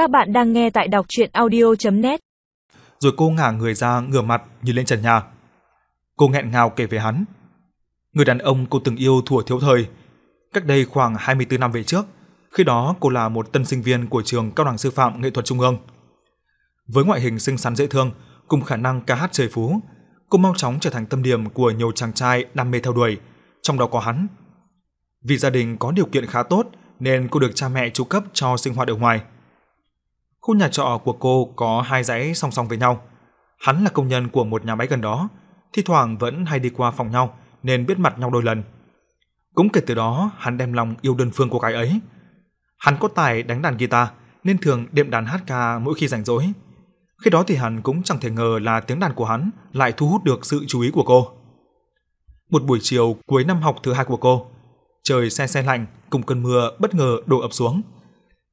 Các bạn đang nghe tại đọc chuyện audio.net Rồi cô ngả người ra ngửa mặt nhìn lên trần nhà. Cô nghẹn ngào kể về hắn. Người đàn ông cô từng yêu thuở thiếu thời. Cách đây khoảng 24 năm về trước, khi đó cô là một tân sinh viên của trường Cao đẳng Sư phạm Nghệ thuật Trung ương. Với ngoại hình xinh xắn dễ thương, cùng khả năng ca hát trời phú, cô mau chóng trở thành tâm điểm của nhiều chàng trai đam mê theo đuổi, trong đó có hắn. Vì gia đình có điều kiện khá tốt nên cô được cha mẹ chu cấp cho sinh hoạt ở ngoài. Khu nhà trọ của cô có hai dãy song song với nhau. Hắn là công nhân của một nhà máy gần đó, thi thoảng vẫn hay đi qua phòng nhau nên biết mặt nhau đôi lần. Cũng kể từ đó, hắn đem lòng yêu đơn phương cô cái ấy. Hắn có tài đánh đàn guitar nên thường đệm đàn hát ca mỗi khi rảnh rỗi. Khi đó thì hắn cũng chẳng thể ngờ là tiếng đàn của hắn lại thu hút được sự chú ý của cô. Một buổi chiều cuối năm học thứ hai của cô, trời se se lạnh cùng cơn mưa bất ngờ đổ ập xuống.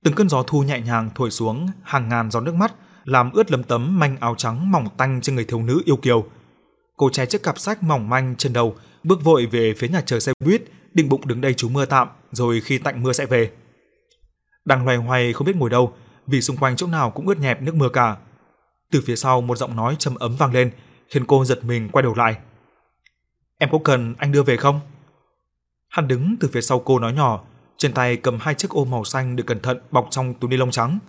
Từng cơn gió thu nhẹ nhàng thổi xuống hàng ngàn giọt nước mắt làm ướt lấm tấm manh áo trắng mỏng tanh trên người thiếu nữ yêu kiều. Cô che chiếc cặp sách mỏng manh trên đầu, bước vội về phía nhà chờ xe buýt, định bụng đứng đây trú mưa tạm, rồi khi tạnh mưa sẽ về. Đang loay hoay không biết ngồi đâu, vì xung quanh chỗ nào cũng ướt nhẹp nước mưa cả. Từ phía sau một giọng nói trầm ấm vang lên, khiến cô giật mình quay đầu lại. "Em có cần anh đưa về không?" Hắn đứng từ phía sau cô nói nhỏ, trên tay cầm hai chiếc ô màu xanh được cẩn thận bọc trong túi ni lông trắng.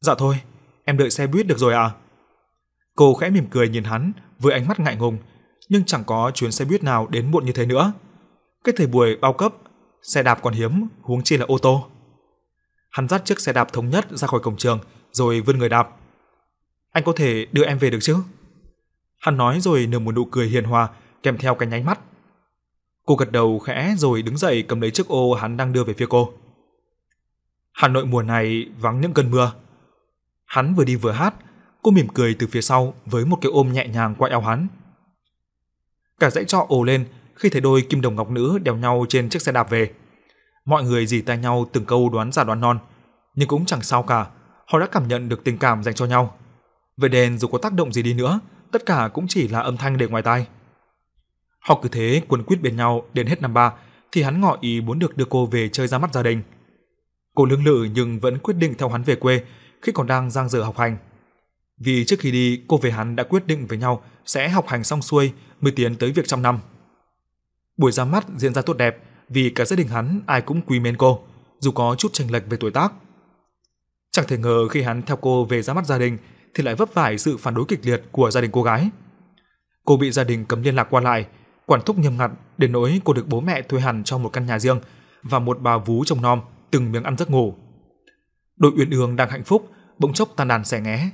"Dạ thôi, em đợi xe buýt được rồi à?" Cô khẽ mỉm cười nhìn hắn với ánh mắt ngại ngùng, nhưng chẳng có chuyến xe buýt nào đến muộn như thế nữa. Cái thời buổi bao cấp, xe đạp còn hiếm, huống chi là ô tô. Hắn dắt chiếc xe đạp thống nhất ra khỏi cổng trường, rồi vươn người đạp. Anh có thể đưa em về được chứ? Hắn nói rồi nở một nụ cười hiền hòa, kèm theo cái nháy mắt. Cô gật đầu khẽ rồi đứng dậy cầm lấy chiếc ô hắn đang đưa về phía cô. Hà Nội mùa này vắng những cơn mưa. Hắn vừa đi vừa hát, cô mỉm cười từ phía sau với một cái ôm nhẹ nhàng qua eo hắn. Cả dãy trọ ồ lên khi thấy đôi kim đồng ngọc nữ đèo nhau trên chiếc xe đạp về. Mọi người dì tay nhau từng câu đoán giả đoán non, nhưng cũng chẳng sao cả, họ đã cảm nhận được tình cảm dành cho nhau. về đèn dù có tác động gì đi nữa, tất cả cũng chỉ là âm thanh để ngoài tai. Họ cứ thế quấn quýt bên nhau đến hết năm ba thì hắn ngỏ ý muốn được đưa cô về chơi ra mắt gia đình. Cô lưỡng lự nhưng vẫn quyết định theo hắn về quê khi còn đang giang dở học hành. Vì trước khi đi, cô về hắn đã quyết định với nhau sẽ học hành xong xuôi mới tiến tới việc trong năm. Buổi ra mắt diễn ra tốt đẹp vì cả gia đình hắn ai cũng quý mến cô, dù có chút chênh lệch về tuổi tác. Chẳng thể ngờ khi hắn theo cô về ra mắt gia đình thì lại vấp phải sự phản đối kịch liệt của gia đình cô gái. Cô bị gia đình cấm liên lạc qua lại, quản thúc nghiêm ngặt đến nỗi cô được bố mẹ thuê hẳn cho một căn nhà riêng và một bà vú trông nom từng miếng ăn giấc ngủ. Đội Uyên Ương đang hạnh phúc, bỗng chốc tan đàn xẻ nghé.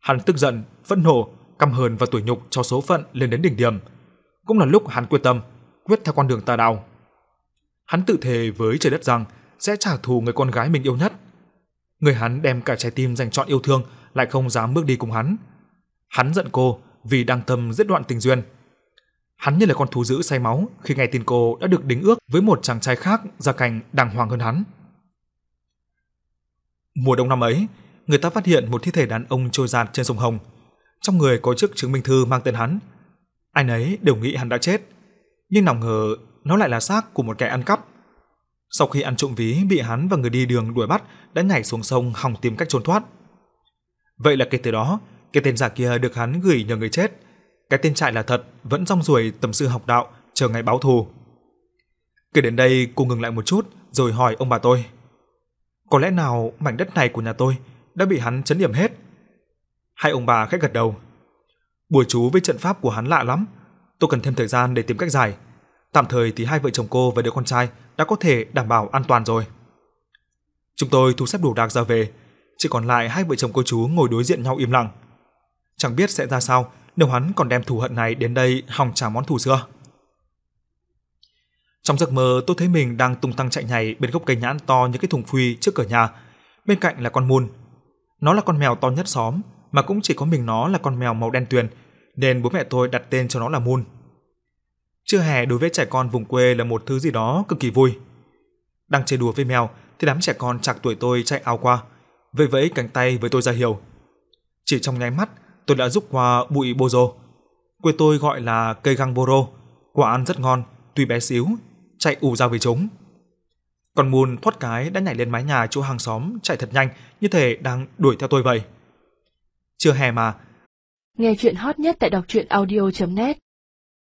Hắn tức giận, phẫn nộ, căm hờn và tủi nhục cho số phận lên đến đỉnh điểm. Cũng là lúc hắn quyết tâm, quyết theo con đường tà đạo. Hắn tự thề với trời đất rằng sẽ trả thù người con gái mình yêu nhất. Người hắn đem cả trái tim dành chọn yêu thương lại không dám bước đi cùng hắn. Hắn giận cô vì đang tâm giết đoạn tình duyên. Hắn như là con thú dữ say máu khi nghe tin cô đã được đính ước với một chàng trai khác gia cảnh đàng hoàng hơn hắn. Mùa đông năm ấy, người ta phát hiện một thi thể đàn ông trôi giạt trên sông Hồng. Trong người có chiếc chứng minh thư mang tên hắn. Ai nấy đều nghĩ hắn đã chết, nhưng nào ngờ nó lại là xác của một kẻ ăn cắp. Sau khi ăn trộm ví bị hắn và người đi đường đuổi bắt đã nhảy xuống sông hòng tìm cách trốn thoát. Vậy là kể từ đó, cái tên giả kia được hắn gửi nhờ người chết. Cái tên trại là thật, vẫn rong ruổi tầm sư học đạo, chờ ngày báo thù. Kể đến đây, cô ngừng lại một chút, rồi hỏi ông bà tôi. Có lẽ nào mảnh đất này của nhà tôi đã bị hắn chấn điểm hết? Hai ông bà khẽ gật đầu. Bùa chú với trận pháp của hắn lạ lắm, tôi cần thêm thời gian để tìm cách giải. Tạm thời thì hai vợ chồng cô và đứa con trai đã có thể đảm bảo an toàn rồi. Chúng tôi thu xếp đồ đạc ra về, chỉ còn lại hai vợ chồng cô chú ngồi đối diện nhau im lặng. Chẳng biết sẽ ra sao nếu hắn còn đem thù hận này đến đây hòng trả món thù xưa. Trong giấc mơ, tôi thấy mình đang tung tăng chạy nhảy bên gốc cây nhãn to như cái thùng phuy trước cửa nhà. Bên cạnh là con Mun. Nó là con mèo to nhất xóm, mà cũng chỉ có mình nó là con mèo màu đen tuyền, nên bố mẹ tôi đặt tên cho nó là Mun. Trưa hè đối với trẻ con vùng quê là một thứ gì đó cực kỳ vui. Đang chơi đùa với mèo thì đám trẻ con chạc tuổi tôi chạy ao qua, vẫy vẫy cánh tay với tôi ra hiệu. Chỉ trong nháy mắt, tôi đã giúp qua bụi bozo. Quê tôi gọi là cây găng boro, quả ăn rất ngon, tuy bé xíu, chạy ù ra với chúng. Còn Moon thoát cái đã nhảy lên mái nhà chỗ hàng xóm chạy thật nhanh, như thể đang đuổi theo tôi vậy. Chưa hè mà. Nghe chuyện hot nhất tại đọc truyện audio.net